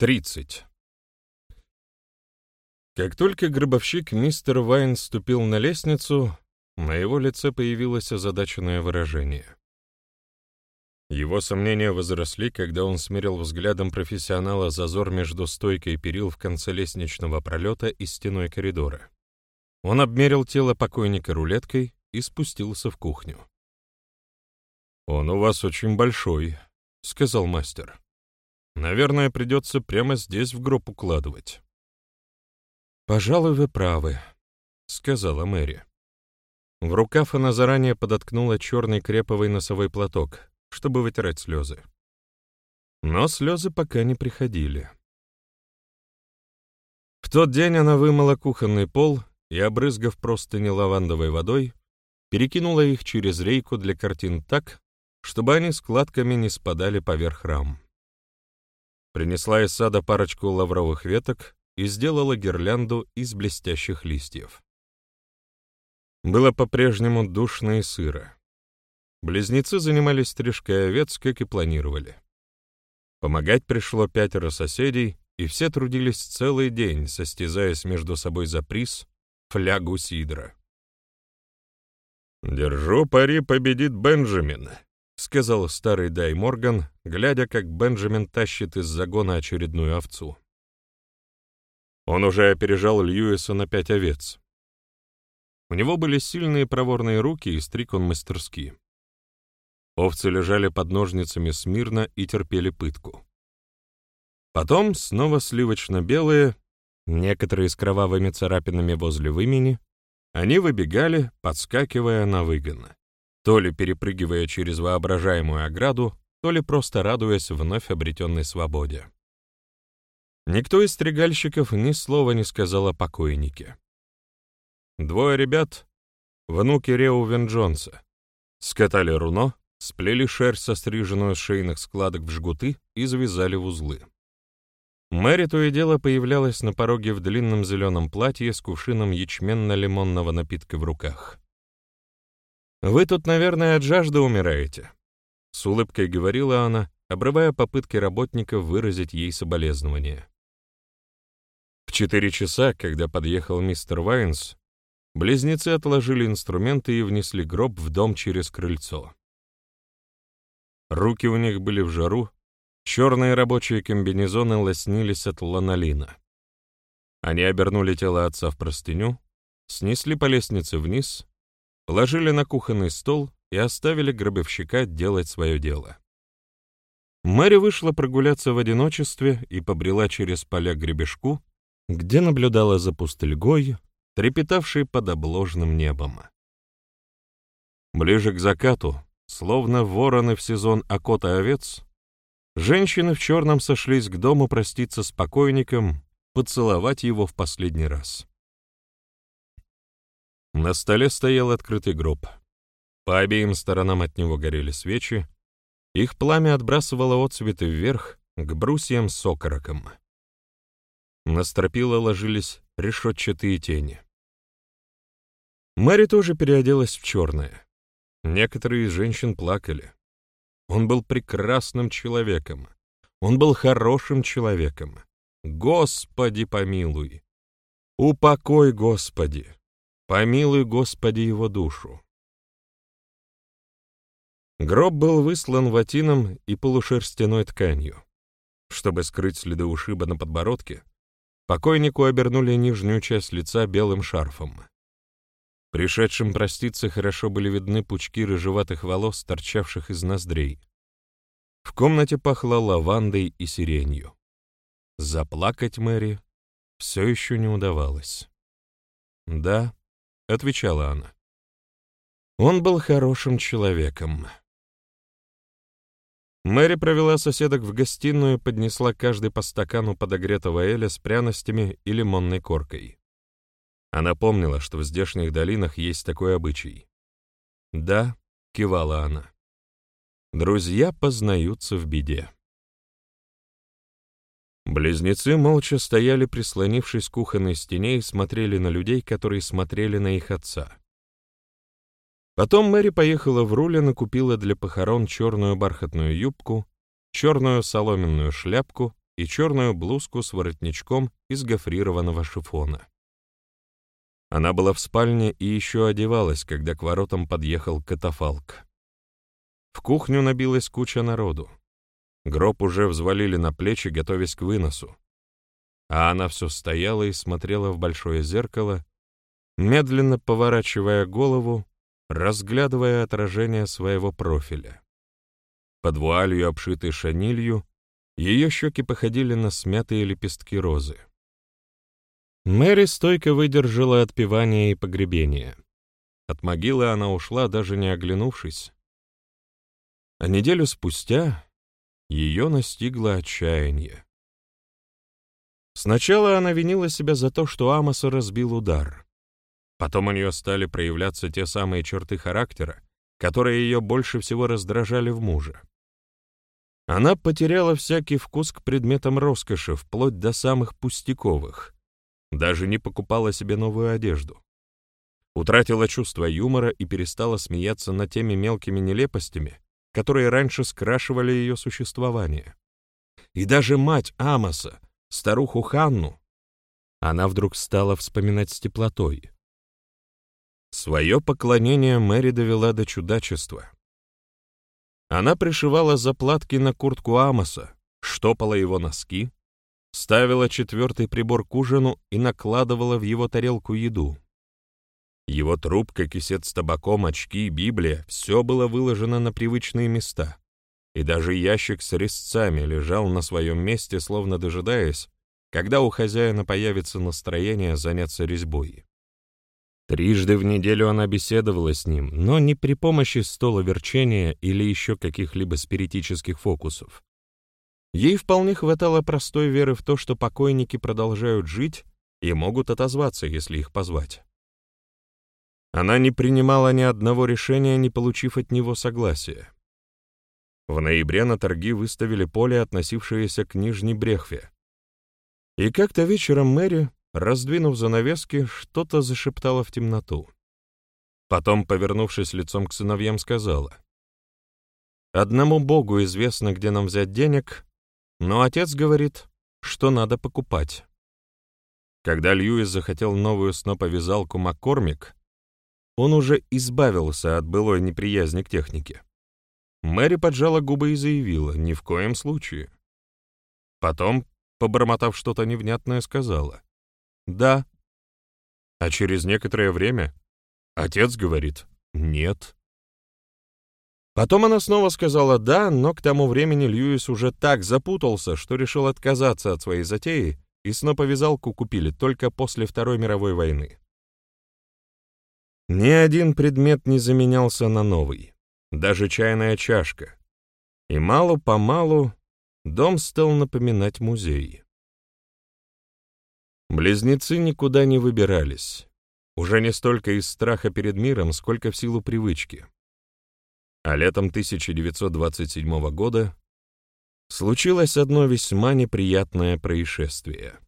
30. Как только гробовщик мистер Вайн ступил на лестницу, на его лице появилось озадаченное выражение. Его сомнения возросли, когда он смерил взглядом профессионала зазор между стойкой перил в конце лестничного пролета и стеной коридора. Он обмерил тело покойника рулеткой и спустился в кухню. «Он у вас очень большой», — сказал мастер. «Наверное, придется прямо здесь в гроб укладывать». «Пожалуй, вы правы», — сказала Мэри. В рукав она заранее подоткнула черный креповый носовой платок, чтобы вытирать слезы. Но слезы пока не приходили. В тот день она вымыла кухонный пол и, обрызгав простыни лавандовой водой, перекинула их через рейку для картин так, чтобы они складками не спадали поверх рам. Принесла из сада парочку лавровых веток и сделала гирлянду из блестящих листьев. Было по-прежнему душно и сыро. Близнецы занимались стрижкой овец, как и планировали. Помогать пришло пятеро соседей, и все трудились целый день, состязаясь между собой за приз — флягу сидра. «Держу пари, победит Бенджамин», — сказал старый Дай Морган, глядя, как Бенджамин тащит из загона очередную овцу. Он уже опережал Льюиса на пять овец. У него были сильные проворные руки, и стриг он мастерски. Овцы лежали под ножницами смирно и терпели пытку. Потом снова сливочно-белые, некоторые с кровавыми царапинами возле вымени, они выбегали, подскакивая на выгон, то ли перепрыгивая через воображаемую ограду, то ли просто радуясь вновь обретенной свободе. Никто из стригальщиков ни слова не сказал о покойнике. Двое ребят, внуки Реувен Джонса, скатали руно, сплели шерсть, состриженную с шейных складок в жгуты и завязали в узлы. Мэри то и дело появлялась на пороге в длинном зеленом платье с кувшином ячменно-лимонного напитка в руках. «Вы тут, наверное, от жажды умираете», — с улыбкой говорила она, обрывая попытки работников выразить ей соболезнования. В четыре часа, когда подъехал мистер Вайнс, близнецы отложили инструменты и внесли гроб в дом через крыльцо. Руки у них были в жару, черные рабочие комбинезоны лоснились от ланолина. Они обернули тело отца в простыню, снесли по лестнице вниз, положили на кухонный стол и оставили гробовщика делать свое дело. Мэри вышла прогуляться в одиночестве и побрела через поля к гребешку, где наблюдала за пустыльгой, трепетавшей под обложенным небом. Ближе к закату Словно вороны в сезон окота овец, женщины в черном сошлись к дому проститься с покойником, поцеловать его в последний раз. На столе стоял открытый гроб. По обеим сторонам от него горели свечи, их пламя отбрасывало отцветы вверх к брусьям с окороком. На стропила ложились решетчатые тени. Мэри тоже переоделась в черное. Некоторые из женщин плакали. Он был прекрасным человеком. Он был хорошим человеком. Господи, помилуй! Упокой, Господи! Помилуй, Господи, его душу! Гроб был выслан ватином и полушерстяной тканью. Чтобы скрыть следы ушиба на подбородке, покойнику обернули нижнюю часть лица белым шарфом. Пришедшим проститься хорошо были видны пучки рыжеватых волос, торчавших из ноздрей. В комнате пахло лавандой и сиренью. Заплакать Мэри все еще не удавалось. «Да», — отвечала она. «Он был хорошим человеком». Мэри провела соседок в гостиную и поднесла каждый по стакану подогретого эля с пряностями и лимонной коркой. Она помнила, что в здешних долинах есть такой обычай. «Да», — кивала она, — «друзья познаются в беде». Близнецы молча стояли, прислонившись к кухонной стене, и смотрели на людей, которые смотрели на их отца. Потом Мэри поехала в Рулин и купила для похорон черную бархатную юбку, черную соломенную шляпку и черную блузку с воротничком из гофрированного шифона. Она была в спальне и еще одевалась, когда к воротам подъехал катафалк. В кухню набилась куча народу. Гроб уже взвалили на плечи, готовясь к выносу. А она все стояла и смотрела в большое зеркало, медленно поворачивая голову, разглядывая отражение своего профиля. Под вуалью, обшитой шанилью, ее щеки походили на смятые лепестки розы. Мэри стойко выдержала отпевание и погребение. От могилы она ушла, даже не оглянувшись. А неделю спустя ее настигло отчаяние. Сначала она винила себя за то, что Амоса разбил удар. Потом у нее стали проявляться те самые черты характера, которые ее больше всего раздражали в муже. Она потеряла всякий вкус к предметам роскоши, вплоть до самых пустяковых. Даже не покупала себе новую одежду. Утратила чувство юмора и перестала смеяться над теми мелкими нелепостями, которые раньше скрашивали ее существование. И даже мать Амоса, старуху Ханну, она вдруг стала вспоминать с теплотой. Свое поклонение Мэри довела до чудачества. Она пришивала заплатки на куртку Амоса, штопала его носки, ставила четвертый прибор к ужину и накладывала в его тарелку еду. Его трубка, кисет с табаком, очки, Библия — все было выложено на привычные места. И даже ящик с резцами лежал на своем месте, словно дожидаясь, когда у хозяина появится настроение заняться резьбой. Трижды в неделю она беседовала с ним, но не при помощи столоверчения или еще каких-либо спиритических фокусов. Ей вполне хватало простой веры в то, что покойники продолжают жить и могут отозваться, если их позвать. Она не принимала ни одного решения, не получив от него согласия. В ноябре на торги выставили поле, относившееся к Нижней Брехве. И как-то вечером Мэри, Раздвинув занавески, что-то зашептала в темноту. Потом, повернувшись лицом к сыновьям, сказала. «Одному Богу известно, где нам взять денег, но отец говорит, что надо покупать». Когда Льюис захотел новую сноповязалку Маккормик, он уже избавился от былой неприязни к технике. Мэри поджала губы и заявила, ни в коем случае. Потом, побормотав что-то невнятное, сказала. «Да». А через некоторое время отец говорит «нет». Потом она снова сказала «да», но к тому времени Льюис уже так запутался, что решил отказаться от своей затеи, и сноповязалку купили только после Второй мировой войны. Ни один предмет не заменялся на новый, даже чайная чашка. И мало-помалу дом стал напоминать музей. Близнецы никуда не выбирались. Уже не столько из страха перед миром, сколько в силу привычки. А летом 1927 года случилось одно весьма неприятное происшествие.